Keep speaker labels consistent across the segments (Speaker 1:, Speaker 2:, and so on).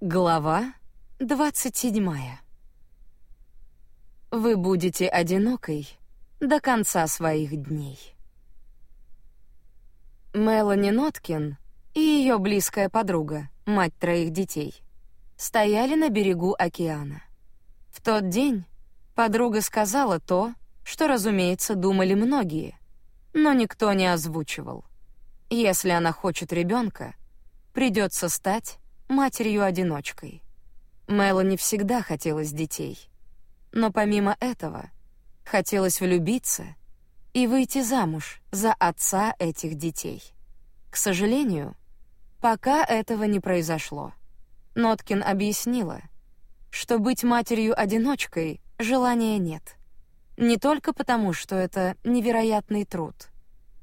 Speaker 1: Глава 27. Вы будете одинокой до конца своих дней. Мелани Ноткин и ее близкая подруга, мать троих детей, стояли на берегу океана. В тот день подруга сказала то, что, разумеется, думали многие, но никто не озвучивал. Если она хочет ребенка, придется стать матерью-одиночкой. Мелани всегда хотелось детей. Но помимо этого, хотелось влюбиться и выйти замуж за отца этих детей. К сожалению, пока этого не произошло. Ноткин объяснила, что быть матерью-одиночкой желания нет. Не только потому, что это невероятный труд,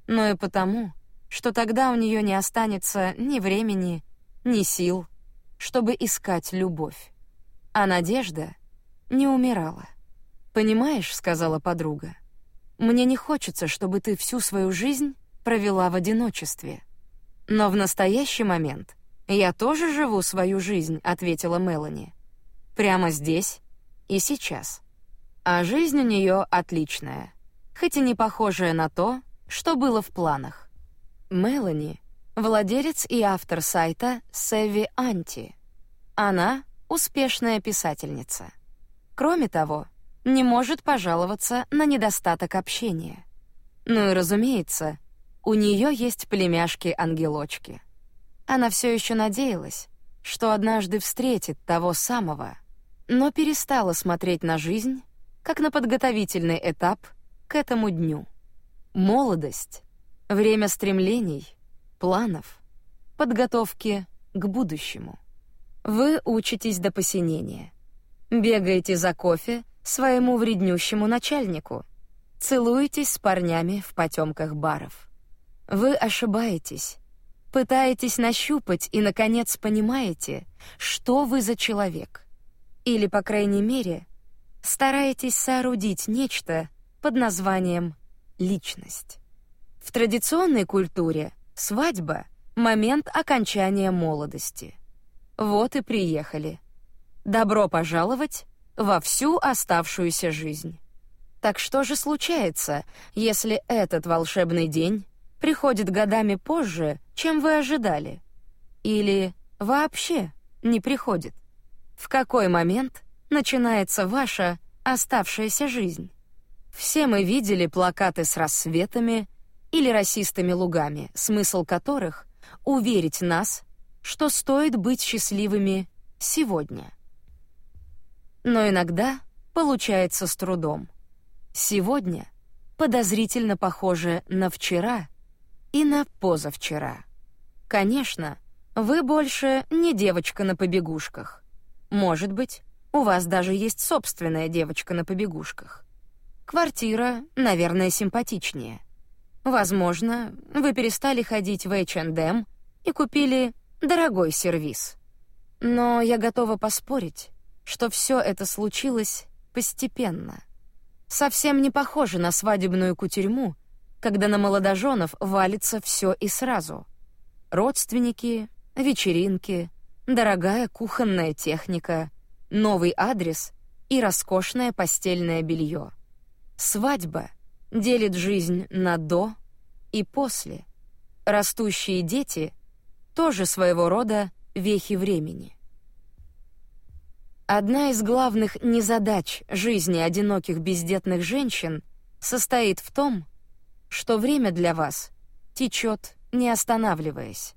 Speaker 1: но и потому, что тогда у нее не останется ни времени, ни сил, чтобы искать любовь. А надежда не умирала. «Понимаешь», — сказала подруга, — «мне не хочется, чтобы ты всю свою жизнь провела в одиночестве». «Но в настоящий момент я тоже живу свою жизнь», — ответила Мелани. «Прямо здесь и сейчас. А жизнь у нее отличная, хоть и не похожая на то, что было в планах. Мелани — владелец и автор сайта Sevi Anti. Она — успешная писательница. Кроме того, не может пожаловаться на недостаток общения. Ну и разумеется, у нее есть племяшки-ангелочки. Она все еще надеялась, что однажды встретит того самого, но перестала смотреть на жизнь как на подготовительный этап к этому дню. Молодость Время стремлений, планов, подготовки к будущему. Вы учитесь до посинения. Бегаете за кофе своему вреднющему начальнику. Целуетесь с парнями в потемках баров. Вы ошибаетесь. Пытаетесь нащупать и, наконец, понимаете, что вы за человек. Или, по крайней мере, стараетесь соорудить нечто под названием «личность». В традиционной культуре свадьба — момент окончания молодости. Вот и приехали. Добро пожаловать во всю оставшуюся жизнь. Так что же случается, если этот волшебный день приходит годами позже, чем вы ожидали? Или вообще не приходит? В какой момент начинается ваша оставшаяся жизнь? Все мы видели плакаты с рассветами — или расистыми лугами, смысл которых — уверить нас, что стоит быть счастливыми сегодня. Но иногда получается с трудом. Сегодня подозрительно похоже на вчера и на позавчера. Конечно, вы больше не девочка на побегушках. Может быть, у вас даже есть собственная девочка на побегушках. Квартира, наверное, симпатичнее — Возможно, вы перестали ходить в H&M и купили дорогой сервиз. Но я готова поспорить, что все это случилось постепенно. Совсем не похоже на свадебную кутерьму, когда на молодоженов валится все и сразу. Родственники, вечеринки, дорогая кухонная техника, новый адрес и роскошное постельное белье. Свадьба — делит жизнь на «до» и «после». Растущие дети — тоже своего рода вехи времени. Одна из главных незадач жизни одиноких бездетных женщин состоит в том, что время для вас течет, не останавливаясь.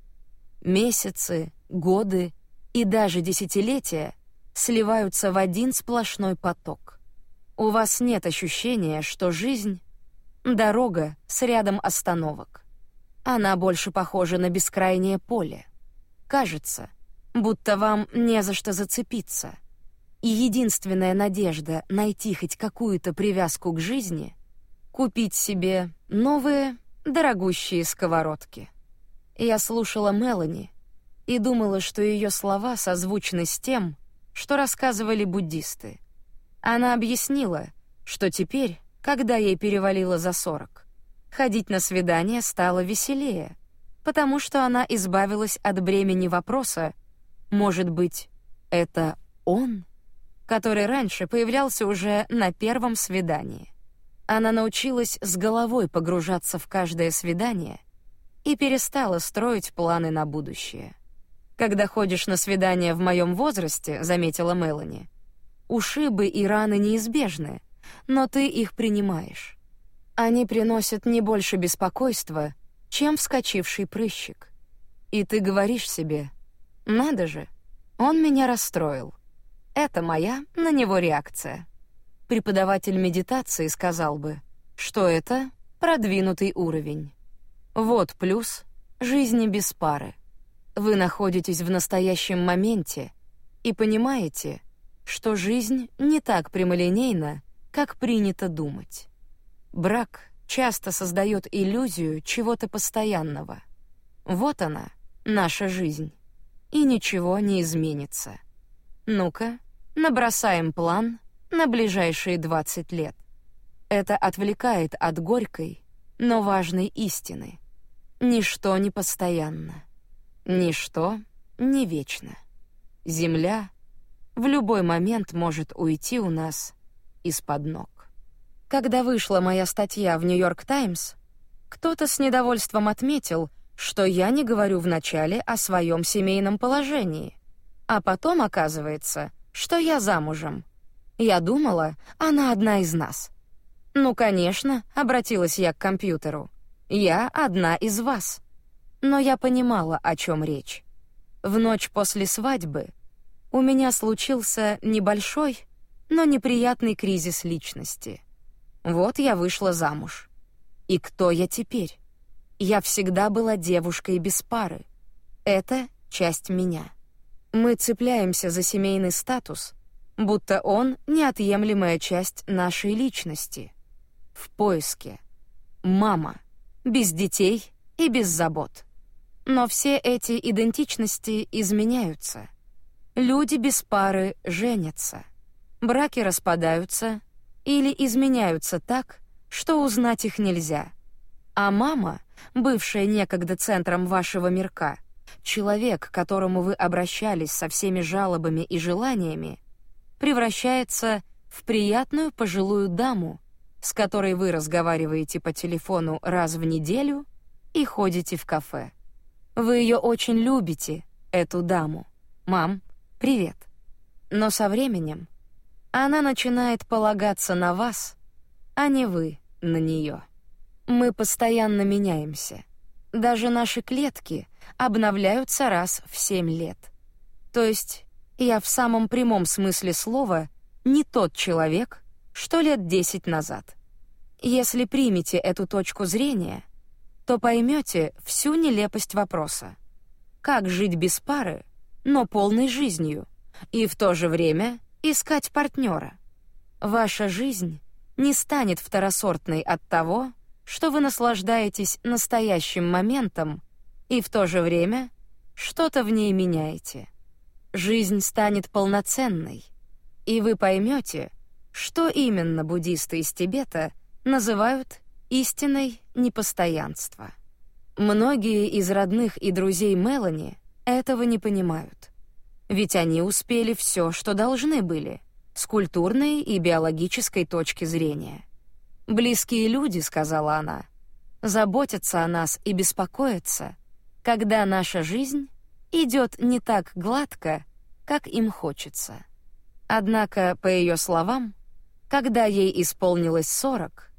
Speaker 1: Месяцы, годы и даже десятилетия сливаются в один сплошной поток. У вас нет ощущения, что жизнь Дорога с рядом остановок. Она больше похожа на бескрайнее поле. Кажется, будто вам не за что зацепиться. И единственная надежда найти хоть какую-то привязку к жизни — купить себе новые, дорогущие сковородки. Я слушала Мелани и думала, что ее слова созвучны с тем, что рассказывали буддисты. Она объяснила, что теперь когда ей перевалило за сорок. Ходить на свидание стало веселее, потому что она избавилась от бремени вопроса «Может быть, Это он, который раньше появлялся уже на первом свидании. Она научилась с головой погружаться в каждое свидание и перестала строить планы на будущее. Когда ходишь на свидание в моем возрасте, заметила Мелани, ушибы и раны неизбежны, но ты их принимаешь. Они приносят не больше беспокойства, чем вскочивший прыщик. И ты говоришь себе: "Надо же, он меня расстроил". Это моя на него реакция. Преподаватель медитации сказал бы, что это продвинутый уровень. Вот плюс жизни без пары. Вы находитесь в настоящем моменте и понимаете, что жизнь не так прямолинейна, как принято думать. Брак часто создает иллюзию чего-то постоянного. Вот она, наша жизнь. И ничего не изменится. Ну-ка, набросаем план на ближайшие 20 лет. Это отвлекает от горькой, но важной истины. Ничто не постоянно. Ничто не вечно. Земля в любой момент может уйти у нас из-под ног. Когда вышла моя статья в Нью-Йорк Таймс, кто-то с недовольством отметил, что я не говорю вначале о своем семейном положении, а потом оказывается, что я замужем. Я думала, она одна из нас. Ну, конечно, обратилась я к компьютеру. Я одна из вас. Но я понимала, о чем речь. В ночь после свадьбы у меня случился небольшой, но неприятный кризис личности. Вот я вышла замуж. И кто я теперь? Я всегда была девушкой без пары. Это часть меня. Мы цепляемся за семейный статус, будто он неотъемлемая часть нашей личности. В поиске. Мама. Без детей и без забот. Но все эти идентичности изменяются. Люди без пары женятся. Браки распадаются, или изменяются так, что узнать их нельзя. А мама, бывшая некогда центром вашего мирка, человек, к которому вы обращались со всеми жалобами и желаниями, превращается в приятную пожилую даму, с которой вы разговариваете по телефону раз в неделю и ходите в кафе. Вы ее очень любите, эту даму. Мам, привет. Но со временем она начинает полагаться на вас, а не вы на нее. Мы постоянно меняемся. Даже наши клетки обновляются раз в семь лет. То есть я в самом прямом смысле слова не тот человек, что лет десять назад. Если примете эту точку зрения, то поймете всю нелепость вопроса. Как жить без пары, но полной жизнью, и в то же время искать партнера. Ваша жизнь не станет второсортной от того, что вы наслаждаетесь настоящим моментом и в то же время что-то в ней меняете. Жизнь станет полноценной, и вы поймете, что именно буддисты из Тибета называют истиной непостоянства. Многие из родных и друзей Мелани этого не понимают. Ведь они успели все, что должны были, с культурной и биологической точки зрения. Близкие люди, сказала она, заботятся о нас и беспокоятся, когда наша жизнь идет не так гладко, как им хочется. Однако, по ее словам, когда ей исполнилось сорок,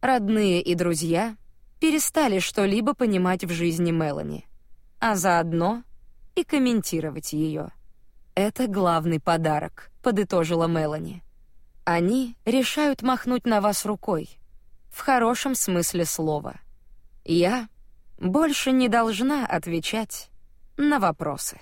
Speaker 1: родные и друзья перестали что-либо понимать в жизни Мелани, а заодно и комментировать ее. Это главный подарок, подытожила Мелани. Они решают махнуть на вас рукой, в хорошем смысле слова. Я больше не должна отвечать на вопросы.